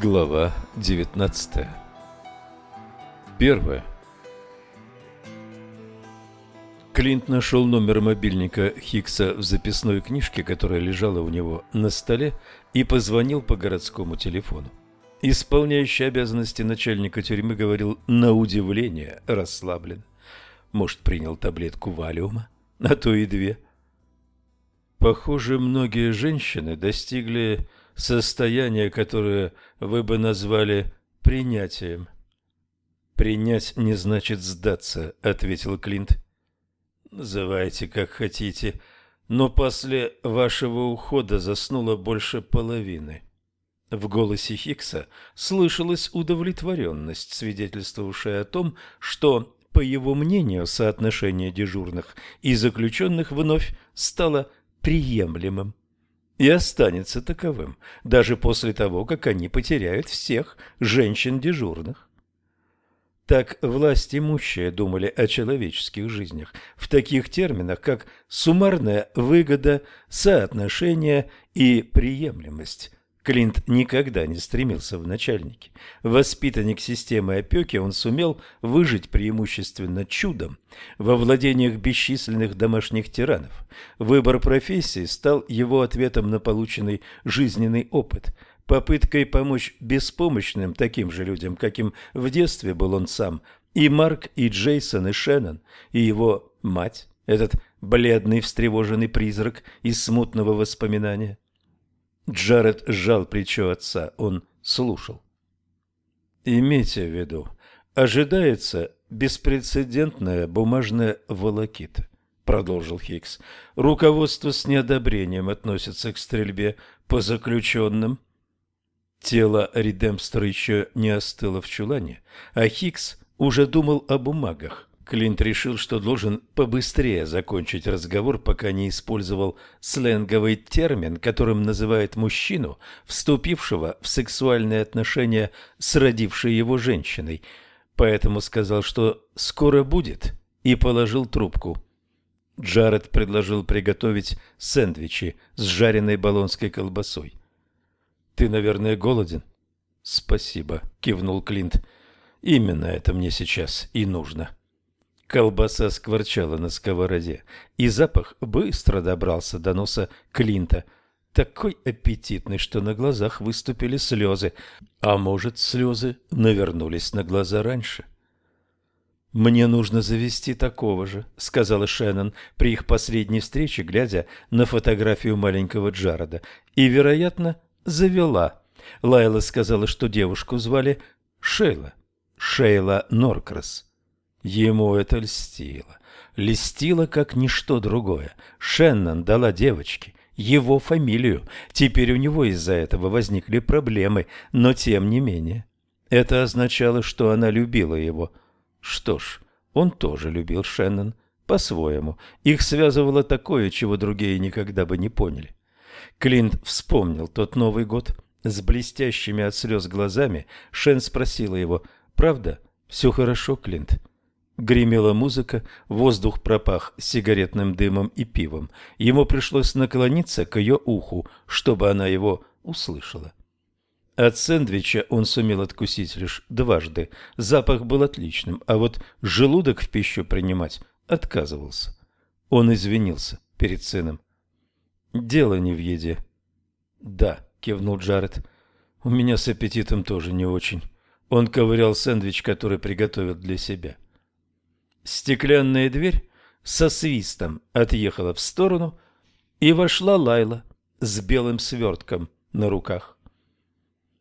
Глава 19 Первое. Клинт нашел номер мобильника Хикса в записной книжке, которая лежала у него на столе, и позвонил по городскому телефону. Исполняющий обязанности начальника тюрьмы говорил на удивление расслаблен. Может, принял таблетку валиума, а то и две. Похоже, многие женщины достигли состояние, которое вы бы назвали принятием. «Принять не значит сдаться», — ответил Клинт. «Называйте, как хотите, но после вашего ухода заснуло больше половины». В голосе Хикса слышалась удовлетворенность, свидетельствовавшая о том, что, по его мнению, соотношение дежурных и заключенных вновь стало приемлемым и останется таковым, даже после того, как они потеряют всех женщин-дежурных. Так власть имущие думали о человеческих жизнях в таких терминах, как суммарная выгода, соотношение и приемлемость. Клинт никогда не стремился в начальники. Воспитанник системы опеки, он сумел выжить преимущественно чудом во владениях бесчисленных домашних тиранов. Выбор профессии стал его ответом на полученный жизненный опыт, попыткой помочь беспомощным таким же людям, каким в детстве был он сам, и Марк, и Джейсон, и Шеннон, и его мать, этот бледный встревоженный призрак из смутного воспоминания. Джаред сжал плечо отца. Он слушал. Имейте в виду, ожидается беспрецедентная бумажная волокита, продолжил Хикс. Руководство с неодобрением относится к стрельбе по заключенным. Тело Редемстера еще не остыло в чулане, а Хикс уже думал о бумагах. Клинт решил, что должен побыстрее закончить разговор, пока не использовал сленговый термин, которым называют мужчину, вступившего в сексуальные отношения с родившей его женщиной. Поэтому сказал, что скоро будет, и положил трубку. Джаред предложил приготовить сэндвичи с жареной болонской колбасой. «Ты, наверное, голоден?» «Спасибо», — кивнул Клинт. «Именно это мне сейчас и нужно». Колбаса скворчала на сковороде, и запах быстро добрался до носа Клинта. Такой аппетитный, что на глазах выступили слезы, а может, слезы навернулись на глаза раньше. «Мне нужно завести такого же», — сказала Шеннон при их последней встрече, глядя на фотографию маленького Джарода. И, вероятно, завела. Лайла сказала, что девушку звали Шейла. Шейла Норкрас. Ему это льстило. Льстило, как ничто другое. Шеннон дала девочке его фамилию. Теперь у него из-за этого возникли проблемы, но тем не менее. Это означало, что она любила его. Что ж, он тоже любил Шеннон по-своему. Их связывало такое, чего другие никогда бы не поняли. Клинт вспомнил тот Новый год. С блестящими от слез глазами Шен спросила его, «Правда, все хорошо, Клинт?» Гремела музыка, воздух пропах сигаретным дымом и пивом. Ему пришлось наклониться к ее уху, чтобы она его услышала. От сэндвича он сумел откусить лишь дважды. Запах был отличным, а вот желудок в пищу принимать отказывался. Он извинился перед сыном. «Дело не в еде». «Да», — кивнул Джаред. «У меня с аппетитом тоже не очень». Он ковырял сэндвич, который приготовил для себя. — Стеклянная дверь со свистом отъехала в сторону, и вошла Лайла с белым свертком на руках.